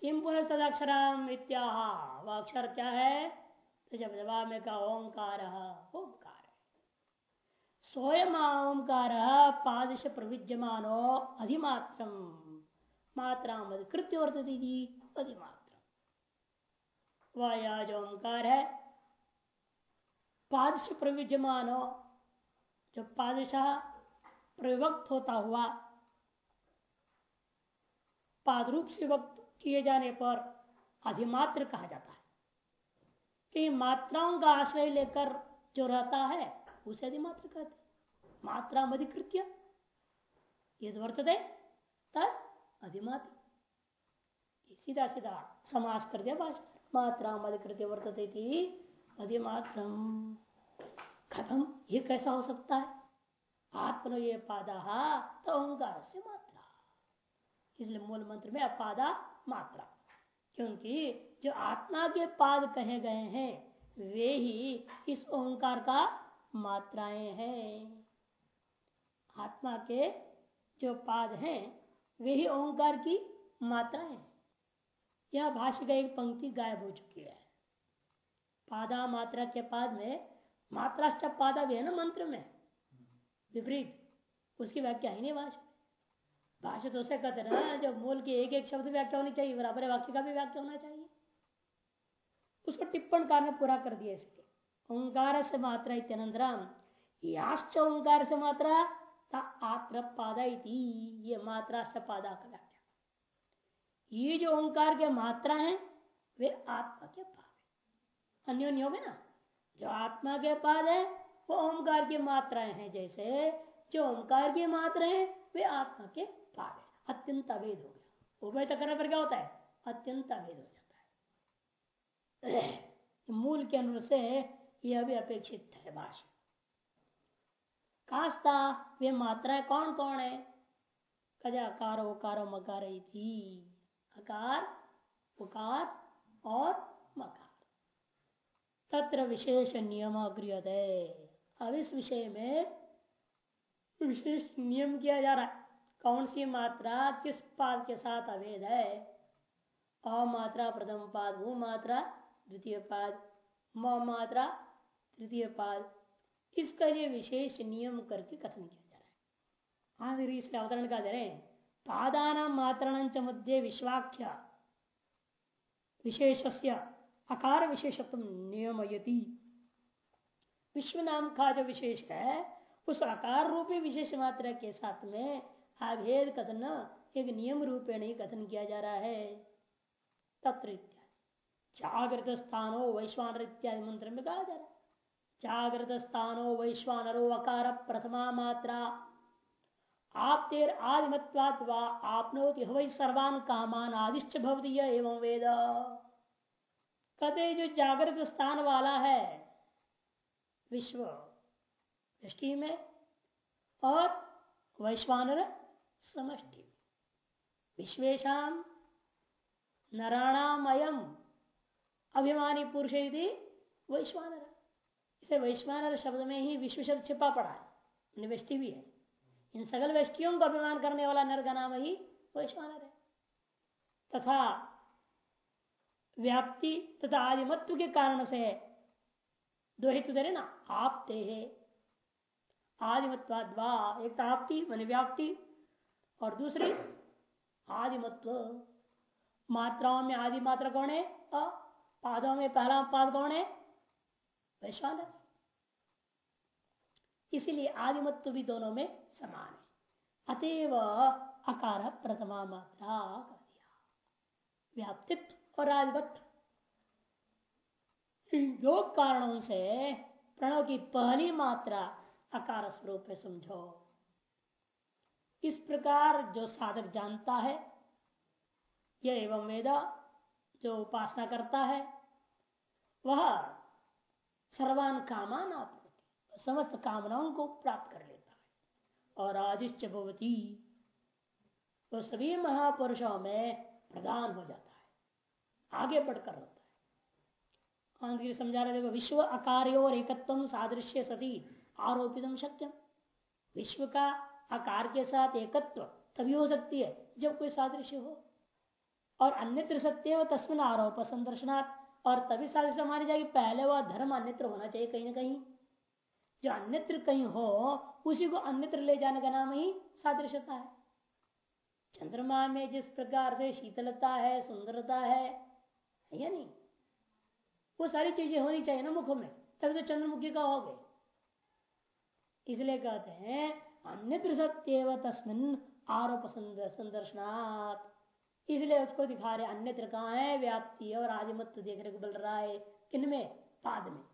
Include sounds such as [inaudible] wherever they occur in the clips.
किम पुनः तदक्षराम इत्याह? वह अक्षर क्या है? तो जब जवाब में कहा, ओंकार। ओंकार स्वयं ओंकार पादश प्रविज्यमानो अधिमात्र। मात्रा कृत्य वर्तती अधिमात्र। वह यह जो ओंकार है, पादश प्रविज्यमानो, जो पादशाह प्रविभक्त होता हुआ, पादरूप से वक्त किए जाने पर अधिमात्र कहा जाता है। कि मात्राओं का आश्रय लेकर जो रहता है, उसे अधिमात्र कहते मात्रा अधिकृत्य यद वर्तते, तद अधिमात्र। सीधा सीधा समास कर दिया भाषा। मात्रा अधिकृत्य वर्तते थी अधिमात्र खत्म ये कैसा हो सकता है? आत्मनो ये पादा तो ओंकार से मात्रा। इसलिए मूल मंत्र में अपादा मात्रा। क्योंकि जो आत्मा के पाद कहे गए हैं, वे ही इस ओंकार का मात्राएँ हैं। आत्मा के जो पाद हैं, वे ही ओंकार की मात्राएँ यह भाष्य का एक पंक्ति गायब हो चुकी है। पादा मात्रा के पाद में मात्रा पादा भी है ना मंत्र में? विपरीत। उसकी व्याख्या ही नहीं भाषा भाषा तो उसे कहते ना जब मूल की एक एक शब्द व्याख्या होनी चाहिए, बराबर वाक्य का भी व्याख्या होना चाहिए। उसको टिप्पण कार ने पूरा कर दिया इसके। ओंकार से मात्रा इत्यनंतरम याश्च ओंकार से मात्रा आत्र पादा ये मात्रा से पादा का व्याख्या। ये जो ओंकार के मात्रा है, वे आत्मा के पाद अन्योन्य हो गए ना, जो आत्मा के पाद है, वो ओंकार की मात्राएँ हैं जैसे, जो ओंकार की मात्रा है, वे आत्मा के पाद है अत्यंत अवेद हो गया। उभय करने पर क्या होता है? अत्यंत अवेद हो जाता है। [clears throat] मूल के अनुरूप से यह भी अपेक्षित है भाषा कास्ता, वे मात्राएँ कौन कौन है? कजा अकार उकार मकार अकार उकार और मकार। तत्र विशेष नियम गृह अब इस विषय में विशेष नियम किया जा रहा है। कौन सी मात्रा किस पाद के साथ अवेद है? अ मात्रा प्रथम पाद भू मात्रा द्वितीय पाद मात्रा तृतीय पाद। इसका ये विशेष नियम करके कथन किया जा रहा है। इसका अवतरण का दे रहे पादान मात्रण मध्य विश्वाख्या विशेष अकार विशेषत्व नियमयती। विश्व नाम का जो विशेष है, उस आकार रूपी विशेष मात्रा के साथ में अभेद कथन एक नियम रूप नहीं कथन किया जा रहा है। तत्र जागृत स्थानो वैश्वान इत्यादि मंत्र में कहा जा रहा है। जागृत स्थानो वैश्वानरो अकार प्रथमा मात्रा। आप तेर आदिमत्वाद व आपनोति हवै सर्वान कामान आदिश्च भवती एवं वेद। कदे जो जागृत स्थान वाला है, विश्व दृष्टि में, और वैश्वानर समष्टि। विश्वेशम नाराणाम अभिमानी पुरुष यदि वैश्वानर। इसे वैश्वानर शब्द में ही विश्व शब्द छिपा पड़ा है। व्यष्टि भी है। इन सकल व्यष्टियों को अभिमान करने वाला नर का नाम ही वैश्वानर है। तथा व्याप्ति तथा आदिमत्व के कारण से दो हेतु दे ना आपते है। आदिमत्वा एक आपती मान व्याप्ति और दूसरी आदिमत्व। मात्राओं में आदि मात्रा कौन है? अ, पादों में पहला पाद कौन है? वैश्वान इसीलिए आदिमत्व भी दोनों में समान है। अतएव अकार प्रथमा मात्रा कर दिया। व्याप्तित्व और आदिमत्व। दो कारणों से प्रणव की पहली मात्रा अकार स्वरूप है समझो। इस प्रकार जो साधक जानता है यह एवं वेदा जो उपासना करता है, वह सर्वान कामान आप समस्त कामनाओं को प्राप्त कर लेता है। और आदिश्च भवती वह सभी महापुरुषों में प्रदान हो जाता है, आगे बढ़कर होता है। समझा रहे देखो, विश्व अकार्यो और एकत्व सादृश्य सती, आरोपित सत्यम विश्व का आकार के साथ एकत्व, तभी हो सकती है, जब कोई सादृश्य हो। और अन्यत्र सत्य हो तस्मिन आरोप संदर्शनात्, और तभी सादृश्य मानी जाएगी। पहले वह धर्म अन्यत्र होना चाहिए कहीं ना कहीं। जो अन्यत्र कहीं हो, उसी को अन्यत्र ले जाने का नाम ही सादृश्यता है। चंद्रमा में जिस प्रकार से शीतलता है, सुंदरता है या नहीं? वो सारी चीज़ें होनी चाहिए ना मुख में, तभी तो चंद्रमुखी का हो गए। इसलिए कहते हैं अन्य सत्य तस्मिन आरोप संदर्शनात्। इसलिए उसको दिखा रहे अन्यत्र कहा है व्याप्ति और आदिमत्व देखने को मिल रहा है किनमें पाद में।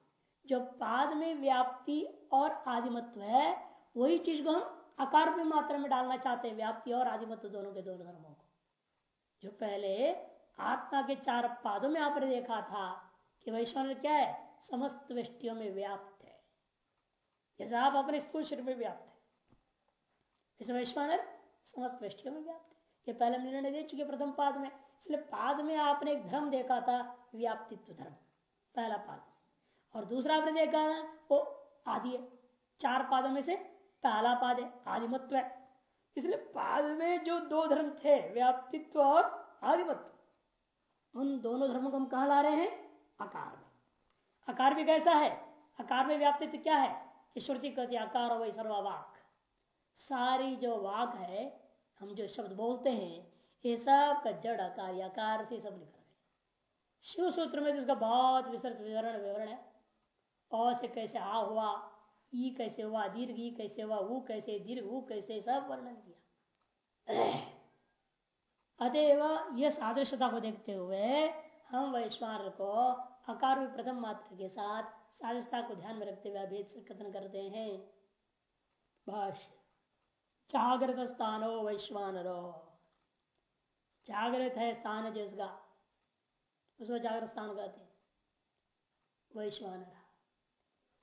जो पाद में व्याप्ति और आदिमत्व है, वही चीज़ को हम आकार में मात्रा में डालना चाहते हैं, व्याप्ति और आदिमत्व दोनों के दोनों धर्मों को। जो पहले आत्मा के चार पादों में आपने देखा था कि वैश्वान क्या है? समस्त वृष्टियों में व्याप्त है। जैसे आप अपने स्थूल शरीर में व्याप्त जैसे समस्त में व्याप्त। ये पहले निर्णय दे चुके प्रथम पाद में, इसलिए पाद में आपने एक धर्म देखा था, व्याप्तित्व धर्म, पहला पाद। और दूसरा आपने देखा वो आदि है। चार पादों में से पहला पाद है, आदिमत्व है। इसलिए पाद में जो दो धर्म थे, व्याप्तित्व और आदिमत्व, उन दोनों धर्मों को हम कहा ला रहे हैं? आकार में। आकार भी कैसा है? आकार में व्याप्तित्व क्या है? श्रुति कहती आकार वही सर्वावाक सारी जो वाक है, हम जो शब्द बोलते हैं, ये सब का जड़, आकार आकार से सब निकल गए। शिव सूत्र में तो इसका बहुत विस्तृत विवरण विवरण है। और से कैसे आ हुआ, ई कैसे हुआ, दीर्घ, ई कैसे हुआ वो कैसे, दीर्घ वो कैसे, सब वर्णन किया। अतएव यह सादृश्यता को देखते हुए हम वैश्वान को अकार प्रथम मात्र के साथ सादृश्यता को ध्यान में रखते हुए भेद से कथन करते हैं। भाष्य। जागृत स्थानो वैश्वानरो। जागृत है स्थान जिसका, उसको जागृत स्थान कहते हैं। वैश्वानर।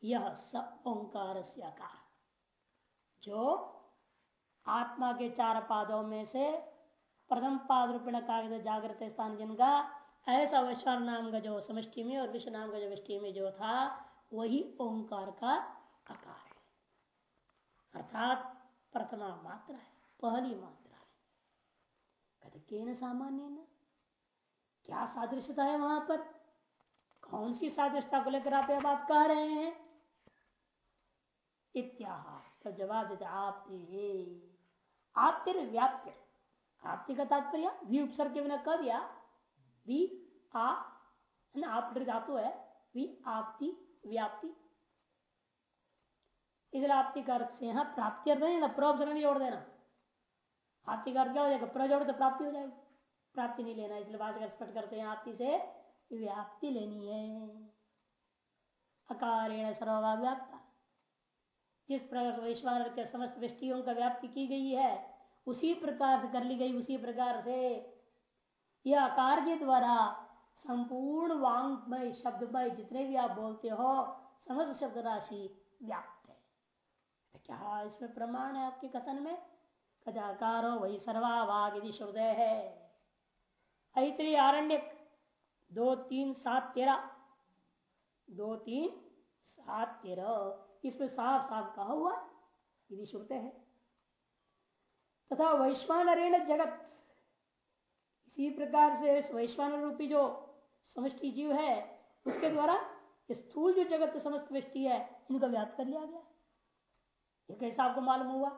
यह स ओंकार से आकार। जो आत्मा के चार पादों में से प्रथम पाद रूपेण कागज़ जागृत स्थान जिनका, ऐसा वैश्वान नाम का जो समष्टि में और विश्व नाम का जो विष्टि में जो था, वही ओंकार का आकार है। अर्थात प्रथमा मात्रा है, पहली मात्रा है। कहते के सामान्य न क्या सादृश्यता है वहाँ पर? कौन सी सादृश्यता को लेकर आप यह बात कह रहे हैं? इत्याह तो जवाब देते, आपने आपके व्याप्य आपके का तात्पर्य वी उपसर्ग के बिना कह दिया। वी आ आप धातु है, वी आपती व्याप्ति। इसलिए आपकी का अर्थ से यहाँ प्राप्ति अर्थ नहीं ना प्रोपसर्ग नहीं जोड़ देना। आपकी का अर्थ क्या हो जाएगा प्र जोड़ तो प्राप्ति हो जाएगी। प्राप्ति नहीं लेना, इसलिए भाषा स्पष्ट करते हैं आपकी से व्याप्ति लेनी है। अकारेण सर्वभा व्याप्ता। जिस प्रकार से वैश्वान के समस्त वृष्टियों का व्याप्ति की गई है, उसी प्रकार से कर ली गई, उसी प्रकार से। यह आकार के द्वारा संपूर्ण वांगमय, शब्दमय जितने भी आप बोलते हो, समस्त शब्द राशि व्याप्त। क्या इसमें प्रमाण है आपके कथन में? कदाकारो वही सर्वाभाग यदि श्रुदय है। ऐत्री आरण्य दो तीन सात तेरह दो तीन सात तेरह इसमें साफ़ साफ़ कहा हुआ यदि श्रुते है। तथा वैश्वान जगत। इसी प्रकार से वैश्वान रूपी जो समष्टि जीव है, उसके द्वारा स्थूल जो जगत समस्त वृष्टि है, इनको व्याप्त कर लिया गया। ये कैसा आपको मालूम हुआ?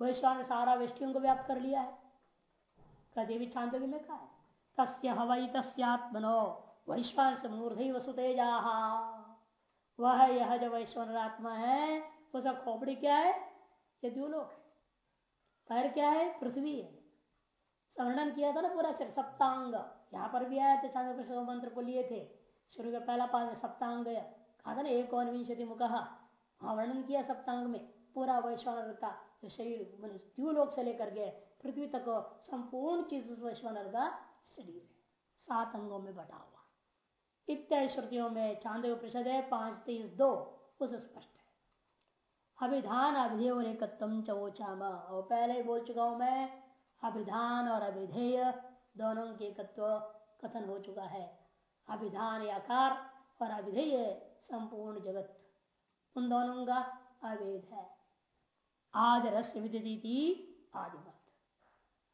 वैश्वान ने सारा वेष्टियों को व्याप्त कर लिया है। कभी भी छांदो में कहा है। तस्य हवाई तस्यात्मनो वैश्वान से मूर्धि वसुतेजा वह यह जो वैश्वान आत्मा है उसका खोपड़ी क्या है? ये द्यूलोक है। पैर क्या है? पृथ्वी है। वर्णन किया था ना पूरा शरीर, सप्तांग। यहाँ पर भी आया थे, चाँद मंत्र को लिए थे। शुरू का पहला पाद सप्तांग कहा था ना, एक विंशति मुख। हाँ वर्णन किया सप्तांग में। पूरा वैश्वानर का शरीर द्यूलोक से लेकर के पृथ्वी तक संपूर्ण चीज़ उस वैश्वानर का शरीर है सात अंगों में बटा हुआ। इत्यादि श्रुतियों में चाँद प्रसिद्ध है, पाँच तेईस दो, उस स्पष्ट है। अभिधान अभिधेय और एकत्म चवोचाम और पहले ही बोल चुका हूँ मैं, अभिधान और अभिधेय दोनों के एकत्व कथन हो चुका है। अभिधान आकार और अभिधेय संपूर्ण जगत, उन दोनों का अवेद है। आदि रस्य विदिति आदिमत।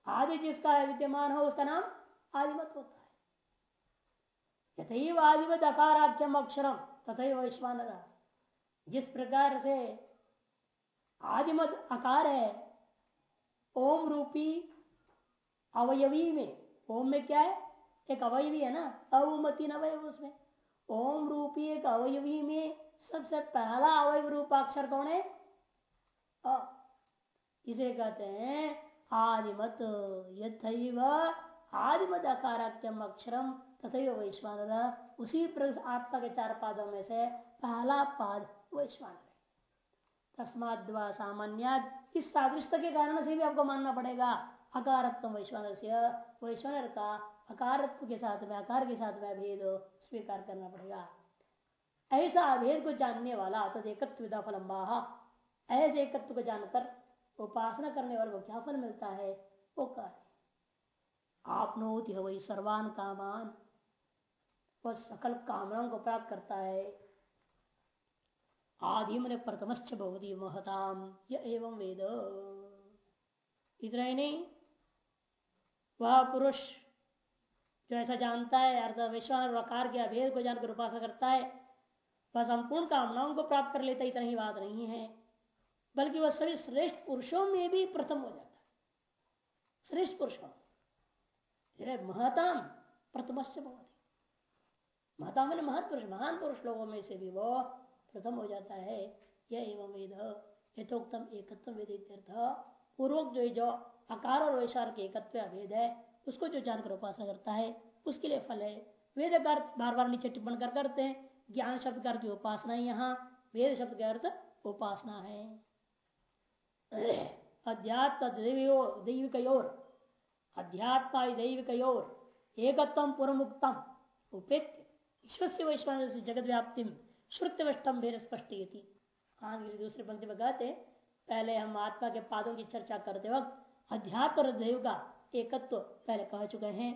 आदि जिसका विद्यमान हो, उसका नाम आदिमत होता है। यथैव आदिमत अकाराख्यम अक्षरम तथा वैश्वान जिस प्रकार से आदिमत आकार है, ओम रूपी अवयवी में, ओम में क्या है? एक अवयवी है ना, अवमती अवयव उसमें। ओम रूपी एक अवयवी में सबसे पहला अवयव रूपाक्षर कौन है? अ। इसे कहते हैं आदिमत, यथैव आदिमत अकाराख्यम अक्षरम तथा वैश्वान उसी प्रकार आत्मा के चार पादों में से पहला पाद वैश्वान तस्माद सामान्य इस सादृश्य के कारण से भी आपको मानना पड़ेगा अकारत्व वैश्वान से। वैश्वान का अकारत्व के साथ में, आकार के साथ में भेद स्वीकार करना पड़ेगा। ऐसा अभेद को जानने वाला तो एकत्व फलम्बा ऐसे एकत्व को जानकर उपासना करने वाले को क्या फल मिलता है? वो कार्य आपनोति वही सर्वान कामान। वह सकल कामनाओं को प्राप्त करता है। आदि मन प्रथमश्च भवती महताम यह एवं वेद। इतना ही नहीं, वह पुरुष जो ऐसा जानता है अर्थ विश्वास वकार के अभेद को जानकर उपासना करता है, वह संपूर्ण कामनाओं को प्राप्त कर लेता इतना ही बात नहीं है। बल्कि वह सभी श्रेष्ठ पुरुषों में भी प्रथम हो जाता है। श्रेष्ठ पुरुषों। महताम प्रथमश्य बहुत महता मन महत पुरुष, महान पुरुष लोगों में से भी वो प्रथम हो जाता है। यह एवं वेद, यथोक्तम एकत्व वेद पूर्वक जो जो आकार और वैशार के एकत्व भेद है, उसको जो जानकर उपासना करता है, उसके लिए फल है। वेद का अर्थ बार बार नीचे टिप्पण कर करते हैं। ज्ञान शब्द का अर्थ उपासना है यहाँ। वेद शब्द का अर्थ उपासना है। अध्यात्म दैविक अध्यात्मा दैविक एकत्व पूर्वमुक्तम उपेत्य। ईश्वर से जगत व्याप्ति श्रुत्यवष्टम भेद स्पष्ट हाँ दूसरे पंक्ति में कहते पहले हम आत्मा के पादों की चर्चा करते वक्त अध्यात्म और दैव का एकत्व पहले कह चुके हैं।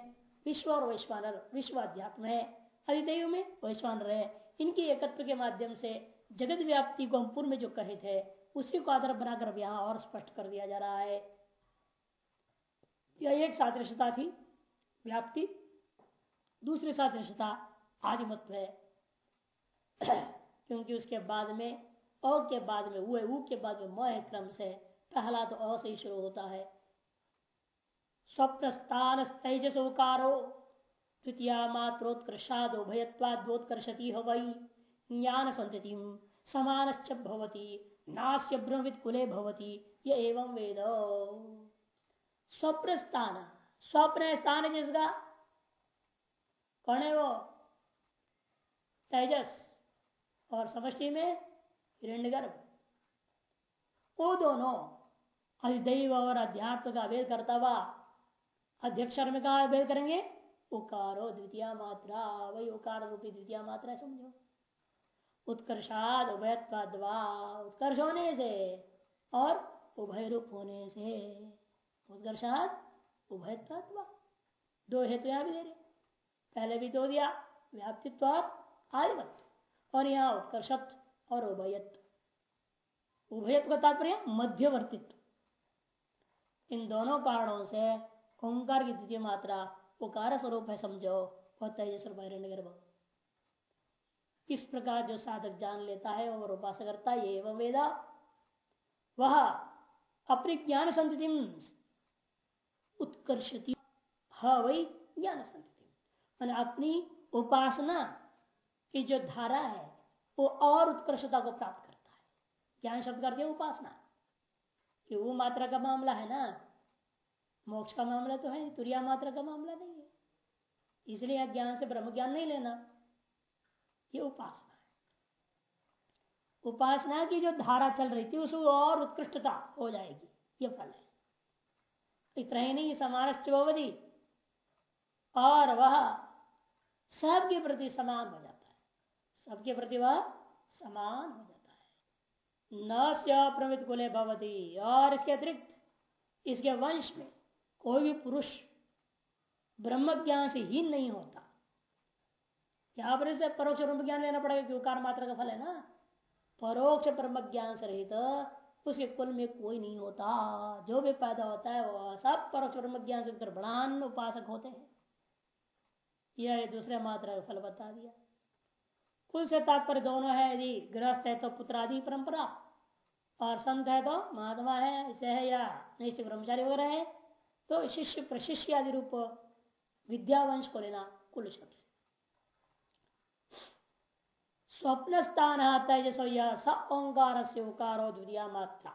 विश्व और वैश्वानर विश्व अध्यात्म है। अधिदेव में वैश्वानर है। इनकी एकत्व के माध्यम से जगत व्याप्ति को हम पूर्व में जो कहे थे उसी को आधार बनाकर यहाँ और स्पष्ट कर दिया जा रहा है। यह एक सादृशता थी, व्याप्ति। दूसरी सादृशता आदिमत्व है। क्योंकि उसके बाद में, अ के बाद में वो ऊ के बाद में म है क्रम से। पहला तो अ से ही शुरू होता है। स्वप्रस्थान तेजस उकारो, तृतीय मात्रोत्कर्षाद उभयत्वादोत्कर्षति हो वही ज्ञान संतति समान भवती। नास्य ब्रह्मविद कुले भवती। ये एवं वेद। स्वप्न स्थान स्वप्न स्थान जिसका कौन है वो? तेजस। और समष्टि में हिरण्यगर्भ। वो दोनों अधिदैव और अध्यात्म का भेद करता हुआ अध्यक्ष में कहा भेद करेंगे। उकारो द्वितीय मात्रा। वही उकार रूपी द्वितीय मात्रा समझो। उत्कर्षाद उभयत्वा उत्कर्ष होने से और उभय रूप होने से। उत्कर्षाद, उभयत्वा दो हेतु यहाँ भी दे रहे पहले भी दो दिया, व्याप्तित्व आदिवत्व और यहाँ उत्कर्षत्व और उभयत्व। उभयत्व का तात्पर्य मध्यवर्तित्व। इन दोनों कारणों से ओंकार की द्वितीय मात्रा उकार स्वरूप है, समझो। वह तेजस गर्भ इस प्रकार जो साधक जान लेता है और उपासना करता है एवं वेदा। वह अपनी ज्ञान संतति उत्कर्षति वही ज्ञान संतति अपनी उपासना की जो धारा है, वो और उत्कर्षता को प्राप्त करता है। ज्ञान शब्द करते उपासना। कि वो मात्रा का मामला है ना? मोक्ष का मामला तो है, तुरिया मात्रा का मामला नहीं है। इसलिए ज्ञान से ब्रह्म ज्ञान नहीं लेना। ये उपासना है। उपासना की जो धारा चल रही थी उसको और उत्कृष्टता हो जाएगी, ये फल है। इतना ही नहीं समारश्चवधि और वह सबके प्रति समान हो जाता है। सबके प्रति वह समान हो जाता है। न प्रमित कुले भवती। और इसके अतिरिक्त, इसके वंश में कोई भी पुरुष ब्रह्म ज्ञान से हीन नहीं होता। यहाँ पर इसे परोक्ष ब्रह्म ज्ञान लेना पड़ेगा क्यों कार मात्रा का फल है ना? परोक्ष ब्रह्म ज्ञान से रहित उसके कुल में कोई नहीं होता। जो भी पैदा होता है वह सब परोक्ष ब्रह्म ज्ञान से बड़ान उपासक होते हैं। यह दूसरे मात्रा का फल बता दिया। कुल से तात्पर्य दोनों है, यदि गृहस्थ है तो पुत्र आदि परंपरा, और संत है तो महात्मा है, इसे है या निश्चित ब्रह्मचारी वगैरह है तो शिष्य प्रशिष्य आदि रूप विद्यावंश को लेना कुल शब्द से स्वप्न स्थान तेजसो यह स ओंकार से उकारो द्वितीय मात्रा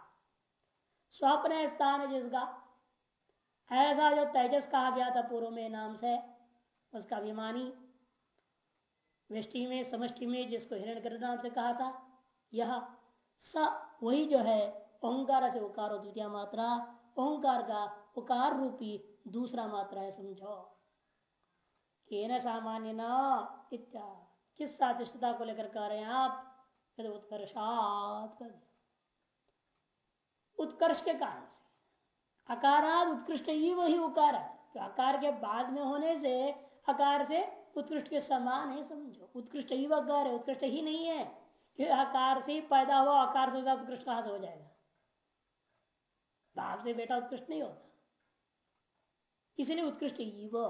स्वप्न स्थान जिसका ऐसा जो तेजस कहा गया था पूर्व में नाम से, उसका अभिमानी वृष्टि में समष्टि में जिसको हिरण नाम से कहा था, यह स वही जो है ओंकार से उकारो द्वितीय मात्रा ओंकार का उकार रूपी दूसरा मात्रा है, समझो। के न सामान्य न इत्यादि किस सादृश्यता को लेकर कह रहे हैं आप? उत्कर्षात। उत्कर्ष के कारण से। अकाराद उत्कृष्ट ही वही उकार है। तो आकार के बाद में होने से अकार से उत्कृष्ट के समान है, समझो। उत्कृष्ट ही वकार है, उत्कृष्ट ही नहीं है। कि आकार से ही पैदा हुआ, आकार से उत्कृष्ट कहाँ से हो जाएगा। बाप से बेटा उत्कृष्ट नहीं होता। इसलिए उत्कृष्ट ही वो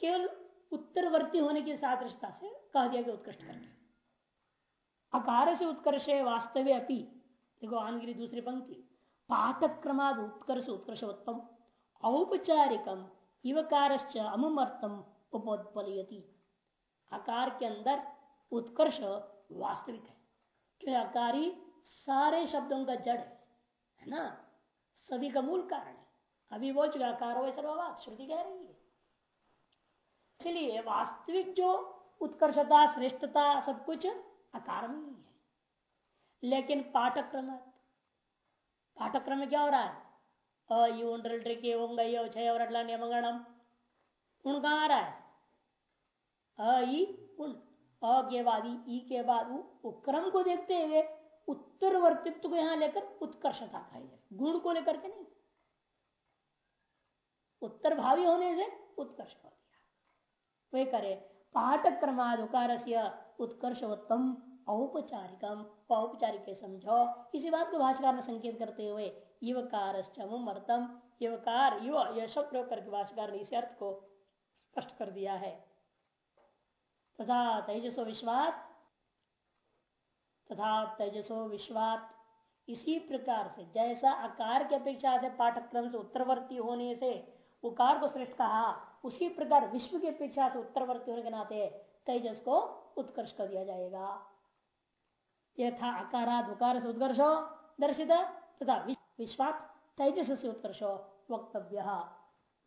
केवल उत्तरवर्ती होने की सादृशता से कह दिया गया उत्कृष्ट करके अकार से उत्कर्ष वास्तव्य अपी। देखो आनगिरी दूसरी पंक्ति। पाठक क्रमाद उत्कर्ष उत्कर्षोत्तम, औपचारिकम इवकार अमुमर्थम उपोत्पलयती। आकार के अंदर उत्कर्ष वास्तविक है। क्योंकि आकारी सारे शब्दों का जड़ है है ना? सभी का मूल कारण है। अभी बोल चुका आकार हो सर्ववाद, श्रुति कह रही है। इसलिए वास्तविक जो उत्कर्षता, श्रेष्ठता सब कुछ अकार ही। लेकिन पाठक्रम पाठक्रम में क्या हो रहा है? अयुंड्रे और नियमगणम। उन कहा आ रहा है? उन अ के बाद, ई के बाद, उ को देखते हुए उत्तरवर्तित्व को यहाँ लेकर उत्कर्षता खाई गुण को लेकर के नहीं। उत्तर भावी होने से उत्कर्ष हो। वे करे। पाठक क्रमादुकार उत्कर्षवत्तम औपचारिकम। औपचारिक समझो। इसी बात को भाषाकार ने संकेत करते हुए युवकार अर्थम युवकार, युव, यह शब्द प्रयोग करके भाषाकार ने इस अर्थ को स्पष्ट कर दिया है। तथा तेजसो विश्वात, तथा तेजसो विश्वात। इसी प्रकार से जैसा आकार की अपेक्षा से पाठक्रम से उत्तरवर्ती होने से उकार को श्रेष्ठ कहा उसी प्रकार विश्व की अपेक्षा से उत्तरवर्ती होने के नाते तेजस को उत्कर्ष कर दिया जाएगा। यथा अकाराद उकार से उत्कर्ष, दर्शित, तथा विश्वात तेजस से उत्कर्ष, वक्तव्य।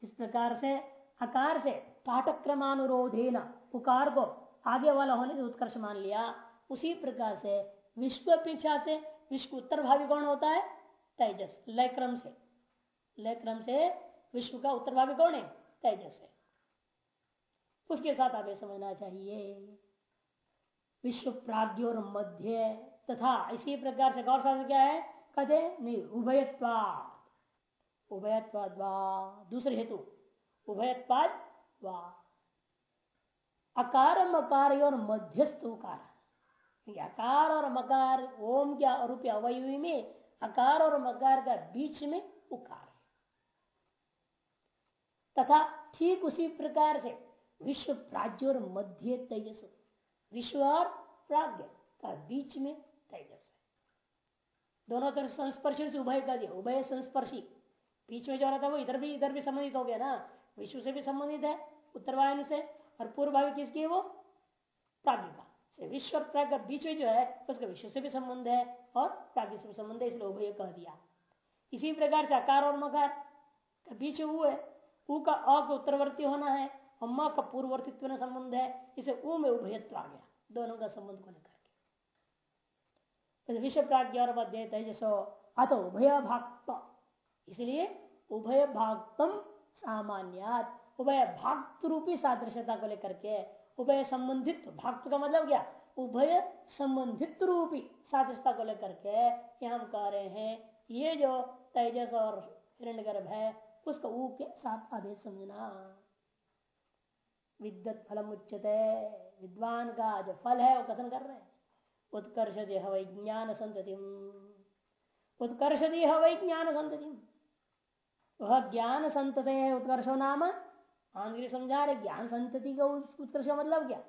इस प्रकार से अकार से पाठक्रमानुरोधे उकार को आगे वाला होने से उत्कर्ष मान लिया। उसी प्रकार से विश्व अपेक्षा से विश्व उत्तर भावी कौन होता है? तेजस। लय क्रम से। लय क्रम से विश्व का उत्तर भावी कौन है? तेजस है उसके साथ आप समझना चाहिए। विश्व प्राग्ञ और मध्य तथा इसी प्रकार से गौर शास्त्र क्या है? कहते नहीं उभयत्वाद उभयत्वाद दूसरे हेतु। उभयत्वाद अकार, मकार और मध्यस्थ उकार। अकार और मकार, ओम क्या रूप अवयवी में अकार और मकार का बीच में उकार। तथा ठीक उसी प्रकार से विश्व प्राज्य और मध्य तेजस विश्व और प्राग्ञ का बीच में तेजस दोनों तरफ़ संस्पर्शी से उभय का दिया उभय संस्पर्शी। बीच में जो रहता है वो इधर भी इधर भी संबंधित हो गया ना। विश्व से भी संबंधित है, उत्तरवायन से, और पूर्व भावी किसकी है वो? प्राग्ञ का। विश्व और प्राग बीच में जो है, उसका विश्व से भी संबंध है और प्राग्ञ से भी संबंध है, इसलिए उभय कह दिया। इसी प्रकार से आकार और मकार का बीच वो है। ऊ का अ का उत्तरवर्ती होना है, और म का पूर्ववर्तित्व संबंध है, इसे ऊ में उभयत्व आ गया, दोनों का संबंध को लेकर के। विश्व प्राज्ञ और मध्य तेजसो अतो उभय भाग इसलिए उभय भागतम सामान्यात उभय भाग रूपी सादृश्यता को लेकर के उभय संबंधित भाग का मतलब क्या? उभय संबंधित रूपी सादृश्यता को लेकर के हम कह रहे हैं, ये जो तेजस और हिरण्यगर्भ है उसका ऊ के साथ आदेश समझना। विद्युत फलम उच्चते विद्वान का जो फल है, वो कथन कर रहे हैं। उत्कर्ष देह वैज्ञान संतति उत्कर्ष देह वैज्ञान संतति वह ज्ञान संतते उत्कर्षो नाम। आंध्र समझा रहे, ज्ञान संतति का उत्कर्ष मतलब क्या?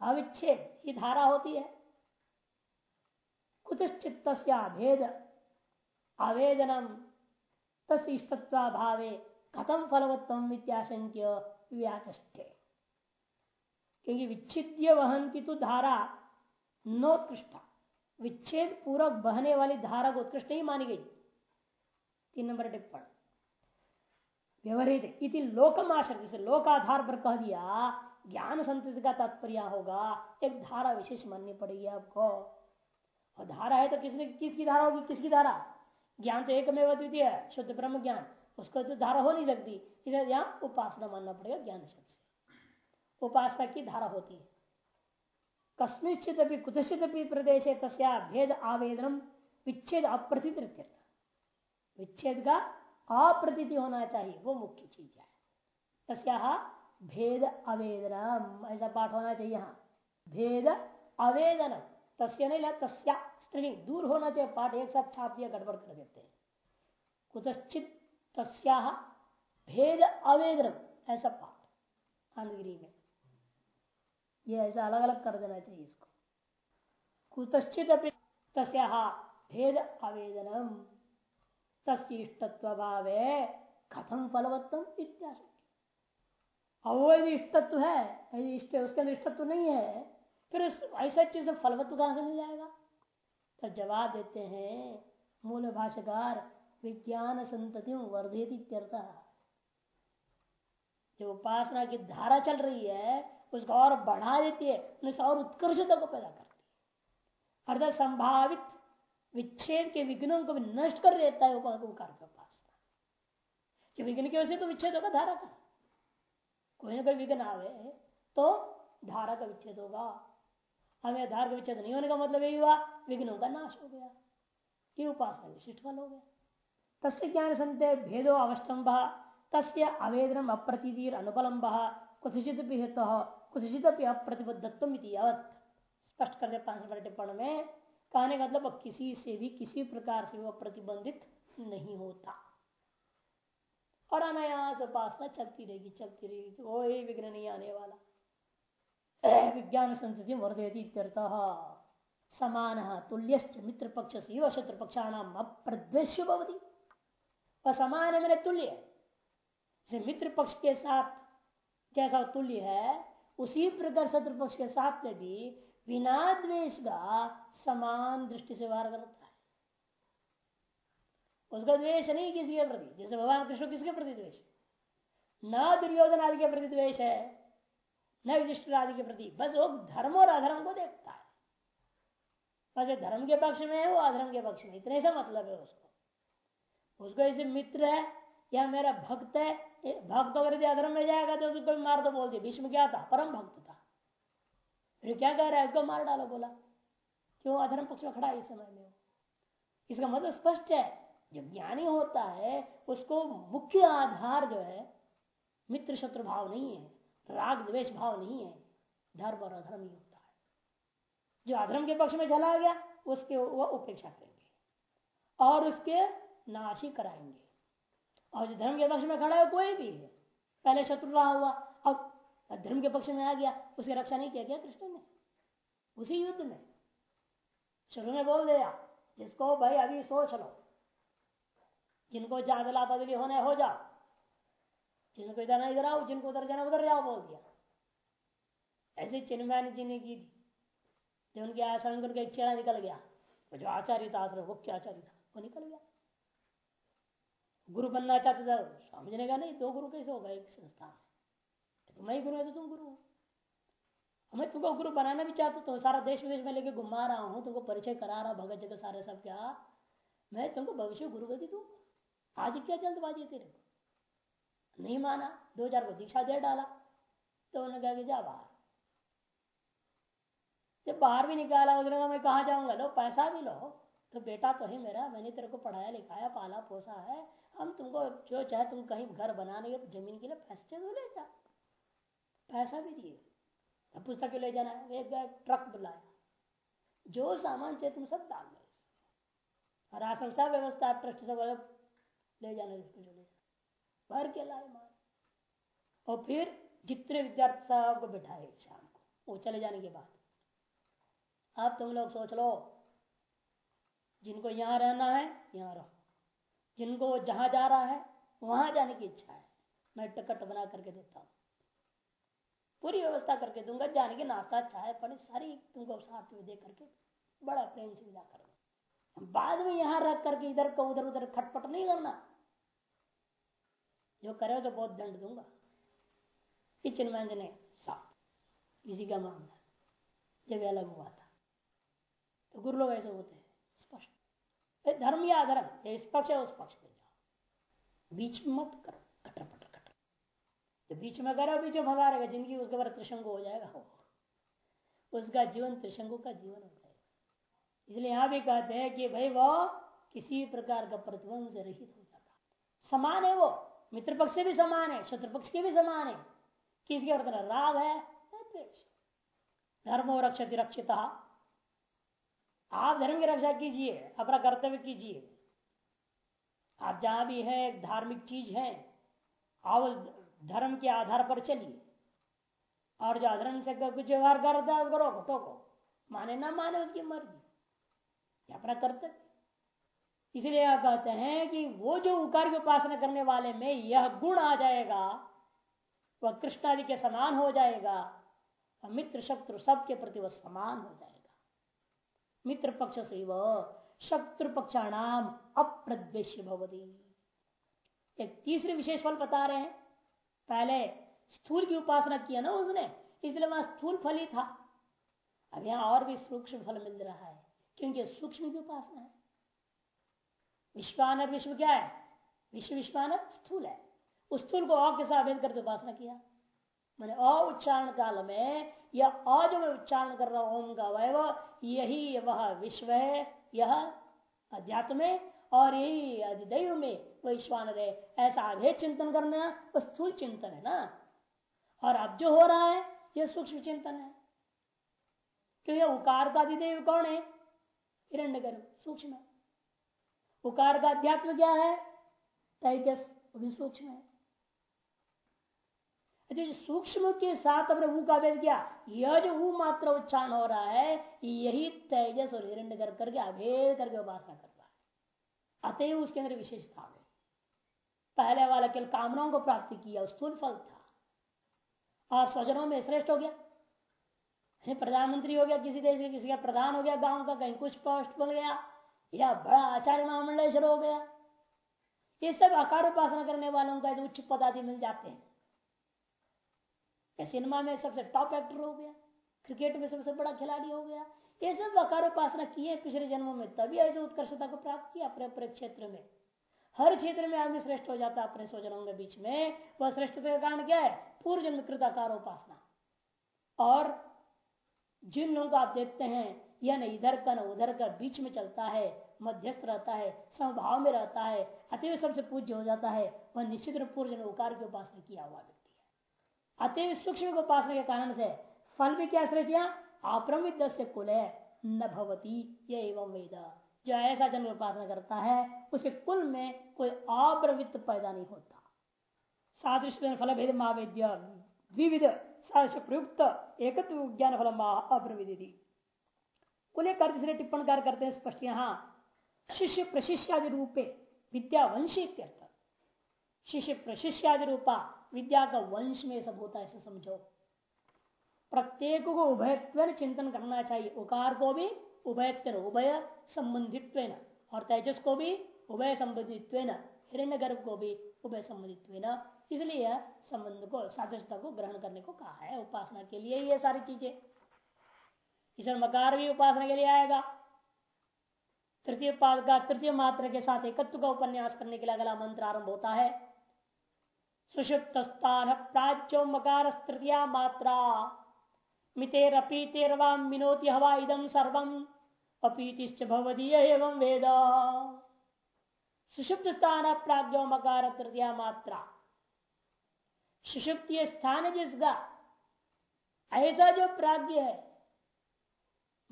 अविच्छेद ही धारा होती है। कुतश्चित अभेद। आवेदनम तस् कथम फलवत्तम इत्याशंक्य व्याचे क्योंकि विच्छिद्य वहन की तो धारा नोत्कृष्टा। विच्छेद पूर्वक बहने वाली धारा को उत्कृष्ट नहीं मानी गई। तीन नंबर टिप्पण। व्यवहित इति लोकम लोकमाश्र, जैसे लोकाधार पर कह दिया, ज्ञान संतति का तात्पर्य होगा, एक धारा विशेष माननी पड़ेगी आपको। और धारा है तो किसने, किसकी धारा होगी? किसकी धारा? ज्ञान तो एक में द्वितीय शुद्ध ब्रह्म ज्ञान। उसको तो धारा हो नहीं सकती। इसे यहाँ उपासना मानना पड़ेगा ज्ञान शब्द से। उपासना की धारा होती है। कस्मिश्चित भी कुतश्चित प्रदेश तस्या भेद आवेदन विच्छेद अप्रतित विच्छेद का अप्रतीति होना चाहिए, वो मुख्य चीज़ है। तस्या भेद आवेदनम, ऐसा पाठ होना चाहिए यहाँ। भेद आवेदन तस्य नहीं, तस्या स्त्री दूर होना चाहिए, पाठ एक साथ छाप दिया गड़बड़ कर देते हैं। कुतश्चित तस्या भेद आवेदन ऐसा पाठ आंधगिरी में। ये ऐसा अलग अलग कर देना चाहिए इसको। कुतश्चित तस्या भेद आवेदनम तस्ष्टत्व भाव कथम फलवत्तम इत्याशक्य। अवैध इष्टत्व है इष्ट, उसके अंदर इष्टत्व नहीं है, फिर ऐसा चीज़ फलवत्व कहाँ से मिल जाएगा? तो जवाब देते हैं, मूल भाषाकार विज्ञान संतति वर्धित जो उपासना की धारा चल रही है, उसको और बढ़ा देती है और उत्कर्षता को पैदा करती है। अर्थात संभावित विच्छेद के विघ्नों को भी नष्ट कर देता है उपासना कि विघ्न की वजह से तो विच्छेद होगा धारा का। कोई ना कोई विघ्न आवे तो धारा का विच्छेद होगा। धार का विच्छेद नहीं होने का मतलब यही हुआ, विघ्नों का नाश हो गया। ये उपासना विशिष्ट फल हो गया। तस्य ज्ञान संते भेदो अवस्टम्भ तस्य आवेदन अप्रतीतिर अनुपलम्ब भी हेतु भी अप्रतिबद्धत्व स्पष्ट करते पाँच नंबर टिप्पण में। कहने का मतलब किसी से भी किसी प्रकार से वो प्रतिबंधित नहीं होता। और अनायास उपासना चलती रहेगी चलती रहेगी कोई विघ्न नहीं आने वाला। विज्ञान संस्कृति वर्धयती समान तुल्य मित्र पक्ष से शत्रु पक्षाणाम अप्रद्वेश समान मेरे तुल्य। मित्र पक्ष के साथ जैसा तुल्य है उसी प्रकार शत्रु पक्ष के साथ में भी बिना द्वेष का समान दृष्टि से व्यवहार करता है। उसका द्वेष नहीं किसी के प्रति, जैसे भगवान कृष्ण किसके प्रति द्वेष? न दुर्योधन आदि के प्रति द्वेष है। न युधिष्ठिर आदि के प्रति। बस वो धर्म और अधर्म को देखता है। बस धर्म के पक्ष में है, वो अधर्म के पक्ष में इतने से मतलब है उसको। उसको ऐसे मित्र है, या मेरा भक्त है भक्त अगर यदि अधर्म में जाएगा तो उसको मार दो बोल दिया भीष्म क्या था? परम भक्त था। फिर क्या कह रहा है? इसको मार डालो, बोला। क्यों? अधर्म पक्ष में खड़ा है इस समय में इसका मतलब स्पष्ट है। जो ज्ञानी होता है, उसको मुख्य आधार जो है, मित्र शत्रु भाव नहीं है। राग द्वेष भाव नहीं है। धर्म और अधर्म ही होता है। जो अधर्म के पक्ष में चला गया, उसके वह उपेक्षा करेंगे। और उसके नाशी कराएँगे। और जो धर्म के पक्ष में खड़ा है कोई भी है। पहले शत्रु रहा हुआ, अब धर्म के पक्ष में आ गया, उसकी रक्षा नहीं किया गया कृष्ण ने। उसी युद्ध में शुरू में बोल दिया, जिसको भाई अभी सोच लो। जिनको जादला बदली होने हो जाओ। जिनको इधर ना इधर आओ, जिनको उधर जाना उधर जाओ बोल दिया। ऐसे चिन्मयान जी ने की थी। जो उनके आश्रम उनका एक चेहरा निकल गया जो आचार्य था आश्रम क्या आचार्य था? वो निकल गया। गुरु बनना चाहते थे, समझने का नहीं, दो गुरु कैसे होगा? एक संस्थान तो मैं गुरु है तो तुम गुरु हो। मैं तुमको गुरु बनाना भी चाहता तो सारा देश विदेश में लेके घुमा रहा हूँ, तुमको परिचय करा रहा भगत जगह सारे सब क्या। मैं तुमको भविष्य गुरु गति दू आज क्या जल्दबाजी तेरे को? नहीं माना, दो हज़ार को दीक्षा दे डाला तो उन्होंने कहा कि जा बाहर। जब बाहर भी निकाला उसने मैं कहा जाऊँगा? लो, पैसा भी लो। तो बेटा तो है मेरा, मैंने तेरे को पढ़ाया, लिखाया, पाला, पोसा है। हम तुमको जो चाहे तुम कहीं घर बनाने के ज़मीन के लिए पैसे तो ले जा। पैसा भी दिए। पुस्तक ले जाना है, एक ट्रक बुलाया। जो सामान चाहिए तुम सब डाल दो। आश्रम सब व्यवस्था, ट्रस्ट सब ले जाना जिसको ले जाना भर के लाए मार? और फिर जितने विद्यार्थी को बिठाए शाम को, वो चले जाने के बाद। अब तुम लोग सोच लो, जिनको यहाँ रहना है, यहाँ रहो। जिनको जहाँ जा रहा है, वहाँ जाने की इच्छा है। मैं टिकट बना करके देता हूँ। पूरी व्यवस्था करके दूँगा, जाने के नाश्ता, चाय पानी सारी तुमको साथ में दे करके बड़ा प्रेम से विदा कर बाद में यहाँ रख करके इधर को उधर उधर खटपट नहीं करना। जो करे तो बहुत दंड दूँगा। चिन्मय ने साफ़। इसी का मामला। जब अलग हुआ था। तो गुरु लोग ऐसे होते हैं। स्पष्ट। धर्म या अधर्म? इस पक्ष है, उस पक्ष में जाओ। बीच मत करो। कटर पटर कटर तो बीच में करो, बीच में भगा रहेगा ज़िंदगी उसके बाद त्रिशंगु हो जाएगा। वो उसका जीवन त्रिशंगु का जीवन हो जाएगा। इसलिए यहाँ भी कहते हैं कि भाई वो किसी प्रकार का प्रतिबंध रहित हो जाता समान है वो। मित्र पक्ष से भी समान है शत्रु पक्ष के भी समान है। किसके अर्थ राग है धर्मो रक्षति रक्षिता। आप धर्म की रक्षा कीजिए, अपना कर्तव्य कीजिए। आप जहाँ भी है, एक धार्मिक चीज़ है। आप धर्म के आधार पर चलिए। और जो अधर्म से कुछ व्यवहार करता है, उसको रोको, टोको। माने ना माने उसकी मर्ज़ी। अपना कर्तव्य। इसलिए कहते हैं कि वो जो उकार की उपासना करने वाले में यह गुण आ जाएगा, वह कृष्ण आदि के समान हो जाएगा, और मित्र शत्रु सबके प्रति वह समान हो जाएगा। मित्र पक्ष से वह शत्रु पक्षाणाम अप्रद्वेश भवती। एक तीसरे विशेष फल बता रहे हैं। पहले स्थूल की उपासना किया ना उसने, इसलिए वहाँ स्थूल फल ही था। अब यहाँ और भी सूक्ष्म फल मिल रहा है, क्योंकि सूक्ष्म की उपासना है। विश्वानर विश्व क्या है? विश्व विश्वानर स्थूल है। उस स्थूल को अ के साथ भेद करके उपासना किया? मैंने अ उच्चारण काल में यह अ जो मैं उच्चारण कर रहा हूँ ओम का वह यही वह विश्व है, यह अध्यात्म में और यही अधिदैव में वह ईश्वानर है ऐसा अभेद चिंतन करना, वह स्थूल चिंतन है ना? और अब जो हो रहा है, यह सूक्ष्म चिंतन है। क्यों क्योंकि उकार का अधिदेव कौन है? हिरण्य सूक्ष्म। उकार का अध्यात्म क्या है? तैजस भी सूक्ष्म है। अच्छा सूक्ष्म के साथ अपने ऊ का भेद किया। यह जो ऊ मात्र उच्चारण हो रहा है, यही तेजस और हिरण्य कर करके अभेद करके उपासना कर रहा है। अतएव उसके अंदर विशेषता है। पहले वाला केवल कामनाओं को प्राप्त किया स्थूल फल था। और स्वजनों में श्रेष्ठ हो गया। प्रधानमंत्री हो गया किसी देश में किसी का प्रधान हो गया, गाँव का कहीं कुछ पोस्ट बन गया। या बड़ा आचार्य महामंडलेश्वर हो गया। ये सब आकार उपासना करने वालों का उच्च पदाधि मिल जाते हैं। सिनेमा में सबसे टॉप एक्टर हो गया क्रिकेट में सबसे बड़ा खिलाड़ी हो गया। ये सब आकार उपासना किए पिछले जन्मों में, तभी ऐसे उत्कर्षता को प्राप्त किया अपने अपने क्षेत्र में। हर क्षेत्र में आदमी श्रेष्ठ हो जाता अपने स्वजनों के बीच में। वह श्रेष्ठ का कारण क्या है? पूर्व जन्म कृत आकार उपासना। और जिन लोगों को आप देखते हैं यह न इधर का न उधर का बीच में चलता है, मध्यस्थ रहता है, समभाव में रहता है अतिव सबसे पूज्य हो जाता है, वह निश्चित रूप पूर्व उकार की उपासना किया हुआ व्यक्ति है। अतएव सूक्ष्म को उपासना के कारण से फल भी क्या श्रेष्ठ अप्रमित से कुल है, न भवती, ये एवं वेद। जो ऐसा जन्म उपासना करता है, उसे कुल में कोई अप्रवृत्त पैदा नहीं होता। सादृश्य फल भेद महावेद्य, द्विविध सादृश्य प्रयुक्त, एकत्व ज्ञान फल अप्रविधि कुल एक तीसरे टिप्पण कार्य करते हैं स्पष्ट, यहाँ शिष्य प्रशिष्यादि रूपे विद्यावंशी शिष्य प्रशिष्यादि रूपा विद्या का वंश में सब होता है, ऐसे समझो। प्रत्येक को उभयत्व चिंतन करना चाहिए। उकार को भी उभयत्व उभय संबंधित्व और तेजस को भी उभय संबंधित्व हिरण्य गर्भ को भी उभय संबंधित्व इसलिए संबंध को सादृशता को ग्रहण करने को कहा है, उपासना के लिए ये सारी चीज़ें। ईश्वर मकार भी उपासना के लिए आएगा। तृतीय पाद का, तृतीय मात्र के साथ एकत्व का उपन्यास करने के लिए अगला मंत्र आरंभ होता है। सुषुप्त स्थान प्राच्यो मकार तृतीया मात्रा मितेरपीतेरवाम मिनोति हवा इदम सर्वम अपीतिश्च भवदीय एवं वेद। सुषुप्त स्थान प्राज्ञो मकार तृतीया मात्रा। सुषुप्ति स्थान जिसका, ऐसा जो प्राज्ञ है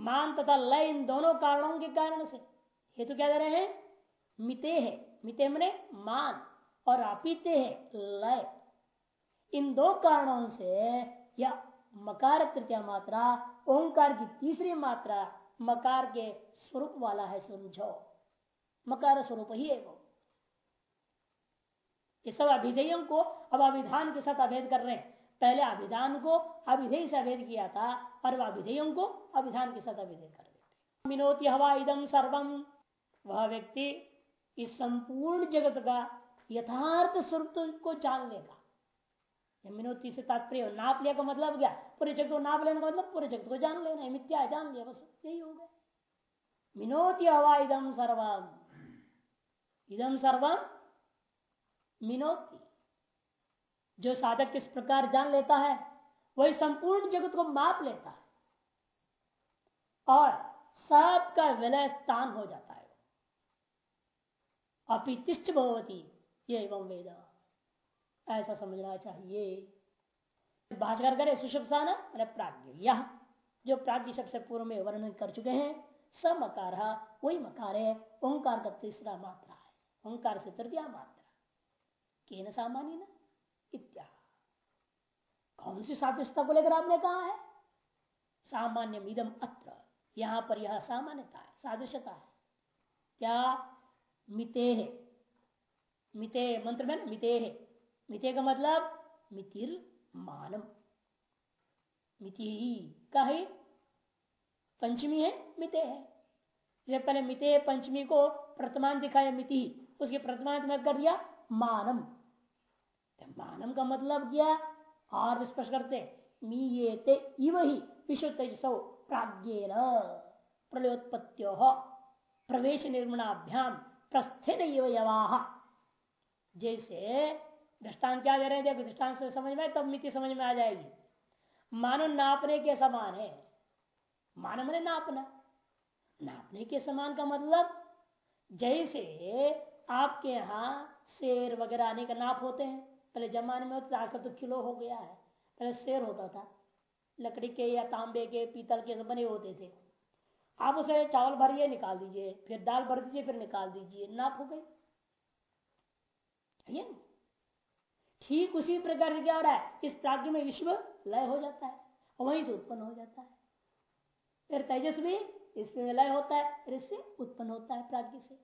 मान तथा लय इन दोनों कारणों के कारण से। हेतु तो क्या दे रहे हैं? मिते है। मिते मने मान और अपीते है लय। इन दो कारणों से यह मकार तृतीय मात्रा, ओंकार की तीसरी मात्रा मकार के स्वरूप वाला है समझो। मकार स्वरूप ही है वो। ये सब अभिधेयों को अब अभिधान के साथ अभेद कर रहे हैं। पहले अभिधान को अभिधेय से अभेद किया था और अभिधेयों को अभिधान के साथ अभेद कर देते मिनोति हवा इदम सर्वम वह व्यक्ति इस संपूर्ण जगत का यथार्थ स्वरूप को जान लेगा। मिनोती से तात्पर्य नाप लिया का मतलब क्या? पूरे जगत को नाप लेने का मतलब पूरे जगत को जान लेना मिथ्या जान लिया, बस यही हो गया। मिनोती हवा इदम सर्वम इदम सर्वम मिनोती जो साधक किस प्रकार जान लेता है वही संपूर्ण जगत को माप लेता है। और सबका विलय स्थान हो जाता है अपितिष्ठ भवती ये एवं वेद। ऐसा समझना चाहिए। भाषकर करे अरे प्राज्ञ। यह जो प्राज्ञ सबसे पूर्व में वर्णन कर चुके हैं स मकार वही मकार है। ओंकार का तीसरा मात्रा है। ओंकार से तृतीय मात्रा। सामान्य न? इत्या कौन सी सादृशता को लेकर आपने कहा है? सामान्य मिदम अत्र। यहाँ पर यह सामान्यता है, सादृश्यता है। क्या? मिते है। मिते मंत्र में मिते है। मिते का मतलब मितिर मानम। मिति का है पंचमी है, मिते है। जैसे पहले मिते पंचमी को प्रथमान दिखाया मिति, उसके प्रथमान में कर दिया मानम। मानम का मतलब क्या? और स्पष्ट करते मी ये ते इव ही विश्व तेजसो प्राज्ञेन प्रलयोत्पत्त्यो प्रवेश निर्मणाभ्याम प्रस्थित यवाह जैसे दृष्टान क्या दे रहे हैं? देखो दृष्टान से समझ में तब मिति समझ में आ जाएगी। मानो नापने के समान है। मानव ने नापना। नापने के समान का मतलब जैसे आपके यहाँ शेर वगैरह आने का नाप होते हैं पहले जमाने में होता आजकल तो किलो हो गया है। पहले शेर होता था, लकड़ी के या तांबे के, पीतल के, सब बने होते थे। आप उसे चावल भरिए निकाल दीजिए, फिर दाल भर दीजिए, फिर निकाल दीजिए नाप हो गई। ठीक उसी प्रकार से क्या हो रहा है, इस प्राग्ञ में विश्व लय हो जाता है वहीं से उत्पन्न हो जाता है। फिर तेजस भी इसमें लय होता है, फिर इससे उत्पन्न होता है प्राग्ञ से।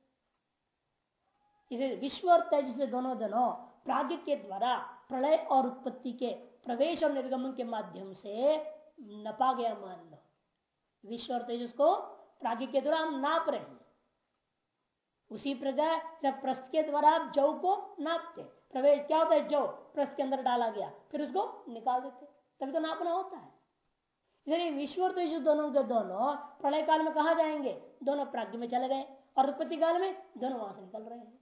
इसे विश्व और तेजस दोनों दोनों प्राग्ञ के द्वारा प्रलय और उत्पत्ति के प्रवेश और निर्गमन के माध्यम से नपा गया मान लो विश्व और तेजस को प्राग्ञ के द्वारा हम नाप रहे हैं। उसी प्रकार जब प्रस्थ के द्वारा आप जव को नापते प्रवेश क्या होता है? जौ प्रस्थ के अंदर डाला गया, फिर उसको निकाल देते तभी तो नापना होता है। इसलिए विश्व और तेज दोनों के दोनों प्रलय काल में कहा जाएँगे? दोनों प्राग्ञ में चले गए और उत्पत्ति काल में दोनों वहाँ से निकल रहे हैं।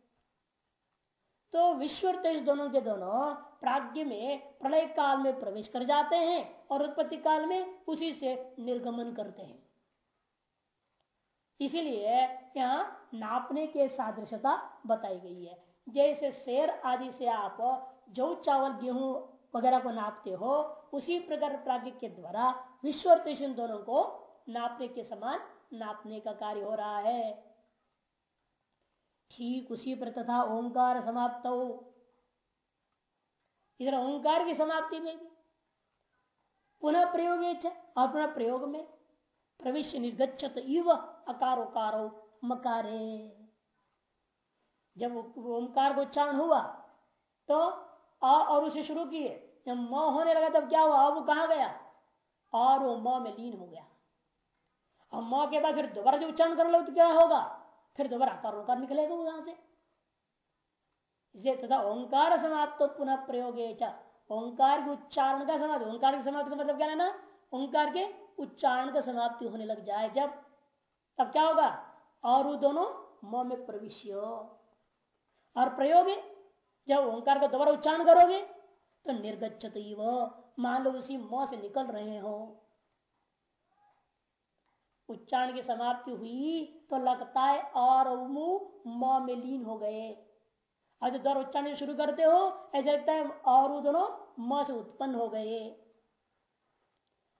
तो विश्व तेज दोनों के दोनों प्राग्ञ में, प्रलय काल में प्रवेश कर जाते हैं और उत्पत्ति काल में उसी से निर्गमन करते हैं। इसीलिए यहाँ नापने के सादृशता बताई गई है। जैसे शेर आदि से आप जो चावल, गेहूँ वगैरह को नापते हो, उसी प्रकार प्राज्ञ के द्वारा विश्व तेज दोनों को नापने के समान नापने का कार्य हो रहा है। ठीक उसी पर तथा ओंकार समाप्त हो। इधर ओंकार की समाप्ति में भी पुनः प्रयोग और पुनः प्रयोग में प्रवेश निर्गछत इव अकारो कारो मकारे। जब ओंकार को उच्चारण हुआ तो आ और उसे शुरू किए। जब म होने लगा, तब क्या हुआ? वो कहा गया? और वो म में लीन हो गया। और म के बाद फिर दोबारा जब उच्चारण कर लो तो क्या होगा? फिर दोबारा आकार ओंकार निकलेगा वहाँ से। इसे तथा ओंकार समाप्त पुनः प्रयोग ओंकार के उच्चारण का समाप्ति, ओंकार की समाप्ति का मतलब क्या लेना ओंकार के उच्चारण का समाप्ति होने लग जाए जब। तब क्या होगा? और वो दोनों म में प्रवेश और प्रयोग, जब ओंकार का दोबारा उच्चारण करोगे तो निर्गछत ही मान लो उसी म से निकल रहे हो। उच्चारण की समाप्ति हुई तो लगता है और म में लीन हो गए। और जब दोबारा उच्चारण शुरू करते हो, ऐसा लगता है और दोनों म से उत्पन्न हो गए।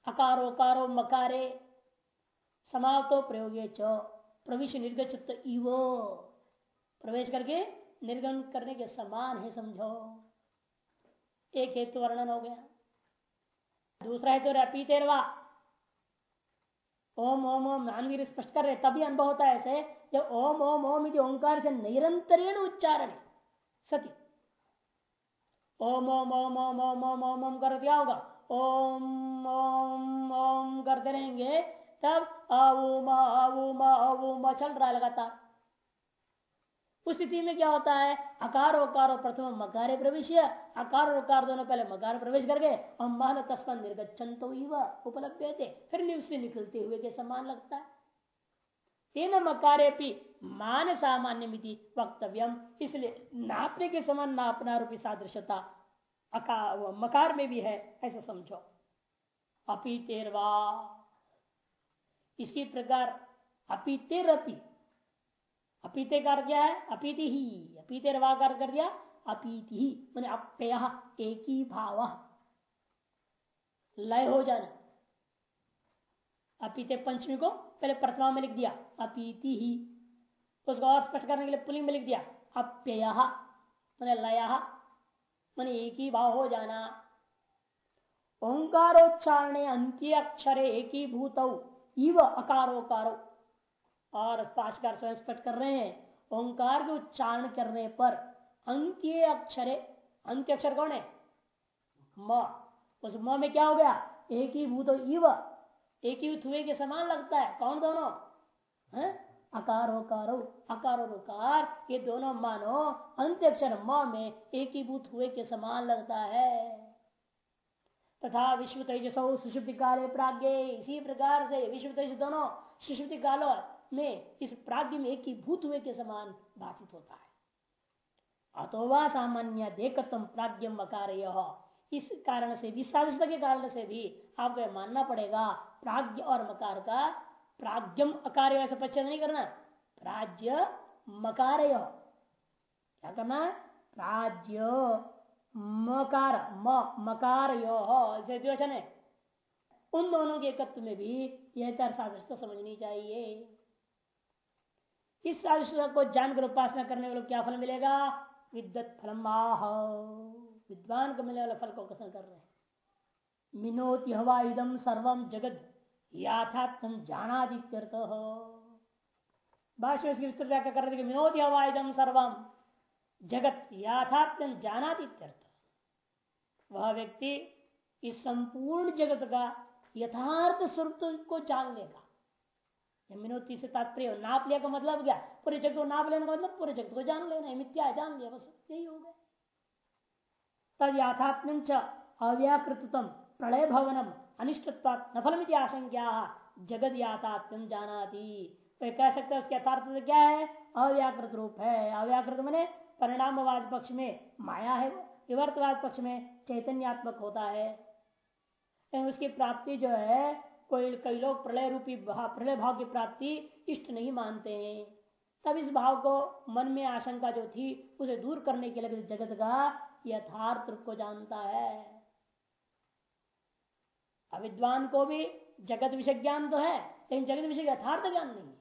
अकारो, कारो, मकारे, समाप्तो, प्रयोगे च, प्रवेश निर्गछत इव। प्रवेश करके निर्गम करने के समान है, समझो। एक हेतु वर्णन हो गया। दूसरा हेतु रपी तेरवा ओम ओम ओम ज्ञानवीर स्पष्ट कर रहे तभी अनुभव होता है ऐसे जब ओम ओम ओम यदि ओंकार से निरंतरेण उच्चारण सती ओम ओम ओम ओम ओम ओम ओम ओम कर क्या होगा ओम ओम ओम करते रहेंगे तब अवुमा अवुमा अवुमा चल रहा है लगातार उस स्थिति में क्या होता है? अकार, ओकार प्रथम मकारे प्रवेश अकार और उकार दोनों पहले मकार प्रवेश कर गए। और मान तस्मन निर्गछन तो उपलब्ध थे फिर से निकलते हुए के समान लगता है? तेन मकारे भी मान सामान्य मिति वक्तव्यम। इसलिए नापने के समान नापना रूपी सादृश्यता मकार में भी है, ऐसा समझो। अपीतेरवा इसी प्रकार अपीतेरपी अपीते का क्या है, अपीति ही। अपीते रवा कर दिया, अपीति ही। मैंने अप्यय एक ही भाव। लय हो जाना। अपीते पंचमी को पहले प्रथमा में लिख दिया, अपीति ही। उसको और स्पष्ट करने के लिए पुलिंग में लिख दिया अप्यय मैंने लय, मैंने एक ही भाव हो जाना। ओंकारोच्चारण अंत्य अक्षर एक ही भूत इव अकारोकारो। और पाशकार स्वयं स्पष्ट कर रहे हैं। ओंकार के उच्चारण करने पर अंत्य अक्षरे अंत्य अक्षर कौन है? म। उस म में क्या हो गया? एक ही भूत इव एक ही हुए के समान लगता है। कौन दोनों? है? अकार कार अकार और उकार ये दोनों मानो अंत्य अक्षर म में एक ही भूत हुए के समान लगता है। तथा विश्व तेजसो सुषुप्ति काले प्राग्ञ। इसी प्रकार से विश्व तेज दोनों सुषुप्ति कालो में, इस प्राग्ञ में एक ही भूत हुए के समान भाषित होता है। अथवा सामान्य देखतम प्राग्ञम अकार इस कारण से भी साधुता के कारण से भी आपको मानना पड़ेगा, प्राग्ञ और मकार का प्राग्ञम अकार ऐसा नहीं करना। प्राज्य मकार क्या करना है? प्राज्य मकार, म मकार है। उन दोनों के एकत्व में भी यह सादृश्य समझनी चाहिए। इस सादृश्य को जानकर उपासना करने वालों क्या फल मिलेगा? विद्वत फलम विद्वान को मिलने वाला फल को कथन कर रहे हैं। मिनोति इदम सर्वम जगत याथात्म जानादित्यर्थ। भाष्य विस्तृत व्याख्या कर रहे थे मिनोति हवा इदम सर्वम जगत याथात्म जानादित्यर्थ। वह व्यक्ति इस संपूर्ण जगत का यथार्थ स्वरूप को जान लेगा। से तात्पर्य नाप लिया का मतलब क्या? पूरे जगत को नाप लेने का मतलब पूरे जगत को जान लेना मिथ्या जान लिया, बस यही हो गया। तद याथात्म अव्याकृतम प्रलय भवनम अनिष्टत्वात् नफलमित आशंका जगत याथात्म जानाती। तो कह सकते हैं उसके यथार्थ क्या है? अव्याकृत रूप है। अव्याकृत मैंने परिणामवाद पक्ष में माया है विवर्तवाद पक्ष में चैतन्यात्मक होता है। उसकी प्राप्ति जो है कोई कई लोग प्रलय रूपी भाव प्रलय भाव की प्राप्ति इष्ट नहीं मानते हैं। तब इस भाव को मन में आशंका जो थी उसे दूर करने के लिए जगत का यथार्थ को जानता है। अविद्वान को भी जगत विषय ज्ञान तो है लेकिन जगत विषय यथार्थ ज्ञान नहीं है।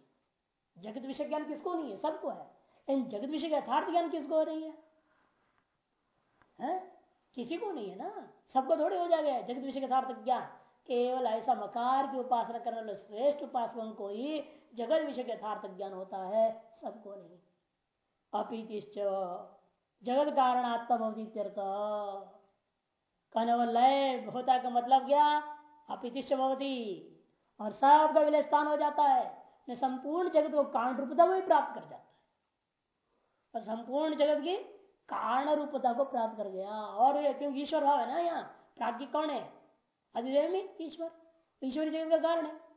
जगत विषय ज्ञान किसको नहीं है? सबको है। लेकिन जगत विषय यथार्थ ज्ञान किसको हो रही है, है? किसी को नहीं है ना? सबको थोड़े हो जाएगा जगत विषय यथार्थ ज्ञान। केवल ऐसा मकार की उपासना करने वाले श्रेष्ठ उपासकों को ही जगत विषय के यथार्थ ज्ञान होता है, सबको नहीं। अपीतिश्च जगत कारणात्म भवतीर्थ कहने लय होता का मतलब क्या? अपीतिश्च भवती। और सबका विलय स्थान हो जाता है। संपूर्ण जगत को कारण रूपता को प्राप्त कर जाता है। और संपूर्ण जगत की कारण रूपता को प्राप्त कर गया। और क्योंकि ईश्वर भाव है ना यहाँ? प्राज्ञ कौन है? अधिदेव में ईश्वर ईश्वरी जगत का कारण है।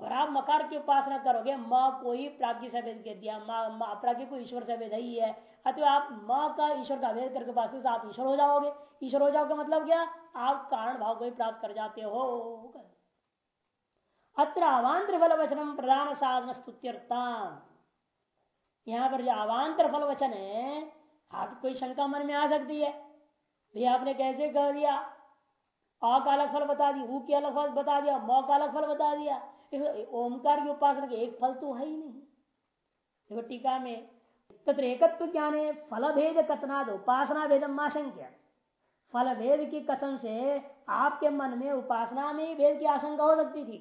और आप मकार की उपासना करोगे, माँ को ही प्राज्ञ से भेद कर दिया माँ, प्राज्ञ को ईश्वर से भेद ही है अथवा आप माँ का ईश्वर का भेद करके उपासना आप ईश्वर हो जाओगे। ईश्वर हो जाओगे मतलब क्या? आप कारण भाव को ही प्राप्त कर जाते हो। अत्र अवान्तर फल वचन प्रधान साधन स्तुत्यर्था यहाँ पर जो अवान्तर फल वचन है आप कोई शंका मन में आ सकती है। भैया, आपने कैसे कह दिया? आ का अलग फल बता दिया, ऊ के अलग फल बता दिया, मौ का अलग फल बता दिया। ओमकार की उपासना के एक फल तो है ही नहीं। देखो टीका में, तत्र एकत्व ज्ञान है फल भेद कथनाद, उपासना भेदम आशंक्य। फल भेद की कथन से आपके मन में उपासना में भेद की आशंका हो सकती थी।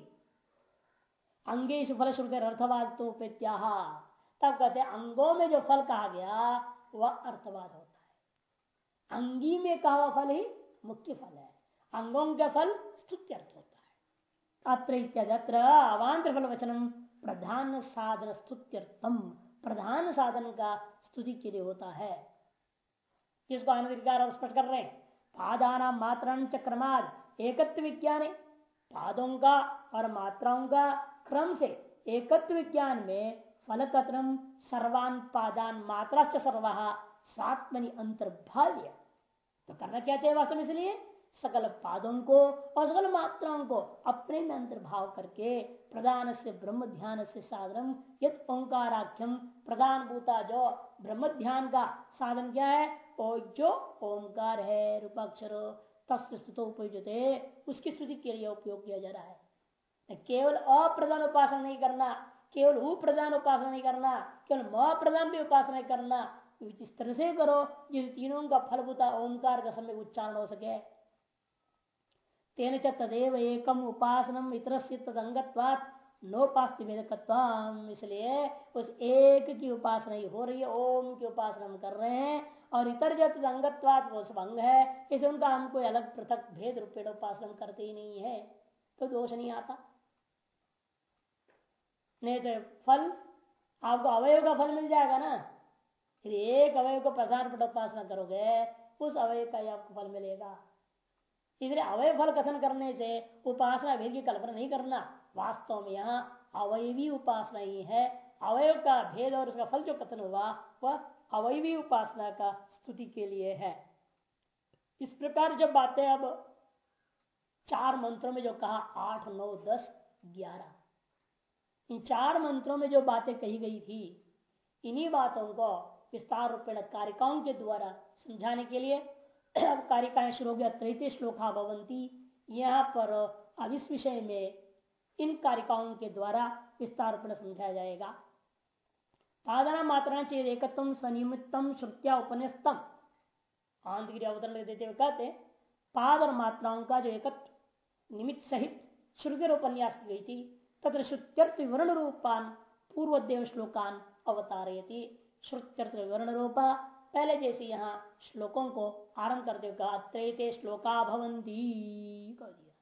अंगेश फल श्रुति अर्थवाद तो प्रत्याह। तब कहते अंगों में जो फल कहा गया, वह अर्थवाद होता है। अंगी में कहा फल ही मुख्य फल है। अंगों का फल स्तुत्य अर्थ होता है। अत्र इत्यादि अत्र अवान्तर फल वचनम प्रधान साधन स्तुत्यर्थम प्रधान साधन का स्तुति के लिए होता है। जिसको आनंद स्पष्ट कर रहे हैं, पादाना मात्रा चक्रमाद एकत्व विज्ञान। पादों का और मात्राओं का क्रम से एकत्व विज्ञान में फल कथनम सर्वान पादान मात्रा सर्वा स्वात्मनि अंतर्भाव्य। तो करना क्या चाहिए वास्तव में इसलिए? सकल पादों को और सकल मात्राओं को अपने में अंतर्भाव करके प्रधान से ब्रह्म ध्यान से साधन यद ओंकाराख्यम प्रधान भूता जो ब्रह्म ध्यान का साधन क्या है? ओ जो ओंकार है, रूपाक्षर तस्थित उपयुजते उसकी स्तुति के लिए उपयोग किया जा रहा है। केवल अप्रधान उपासना नहीं करना, केवल उ प्रधान उपासना नहीं करना, केवल म प्रधान भी उपासना करना जिस तरह से करो जिस तीनों का फलभूता ओंकार का समय उच्चारण हो सके। तेन तदेव एकम उपासनम इतर तदंगत्वात नोपास्ति इसलिए उस एक की उपासना ही हो रही है, ओम की उपासना हम कर रहे हैं, और इतर जत अंगत्वात वो सब अंग है, इसे उनका हम कोई अलग पृथक भेद रूपेण उपासना करते ही नहीं है। तो दोष नहीं आता। नहीं तो फल, आपको अवयव का फल मिल जाएगा ना? यदि एक अवयव को प्रधान पट उपासना करोगे, उस अवयव का ही आपको फल मिलेगा। इसलिए अवय फल कथन करने से उपासना भेद की कल्पना नहीं करना। वास्तव में यहाँ अवयवी उपासना ही है। अवयव का भेद और उसका फल जो कथन हुआ, वह अवयवी उपासना का स्तुति के लिए है। इस प्रकार जब बातें अब चार मंत्रों में जो कहा, आठ, नौ, दस, ग्यारह। इन चार मंत्रों में जो बातें कही गई थी, इन्हीं बातों को विस्तार रूपेण कारिकाओं के द्वारा समझाने के लिए कारिकाएँ शुरू हो गया, तृतीय श्लोका भवंती। यहाँ पर, अब इस विषय में इन कारिकाओं के द्वारा विस्तार रूपेण समझाया जाएगा। पादना मात्रा चेत एकत्म सनियमितम श्रुत्या उपन्यस्तम आंतगिरी अवतरण देते हुए कहते पाद और मात्राओं का जो एकत्र निमित्त सहित श्रुति उपन्यास की गई थी तथा श्रुत्यर्थ विवरण रूपान पूर्व देव श्लोकान अवतारयती। श्रुत्यर्थ विवरण रूपा पहले जैसे यहाँ श्लोकों को आरंभ कर हुए त्रैते श्लोका भवंती कर दिया।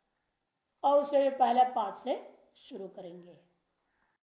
और उसे पहले पाठ से शुरू करेंगे।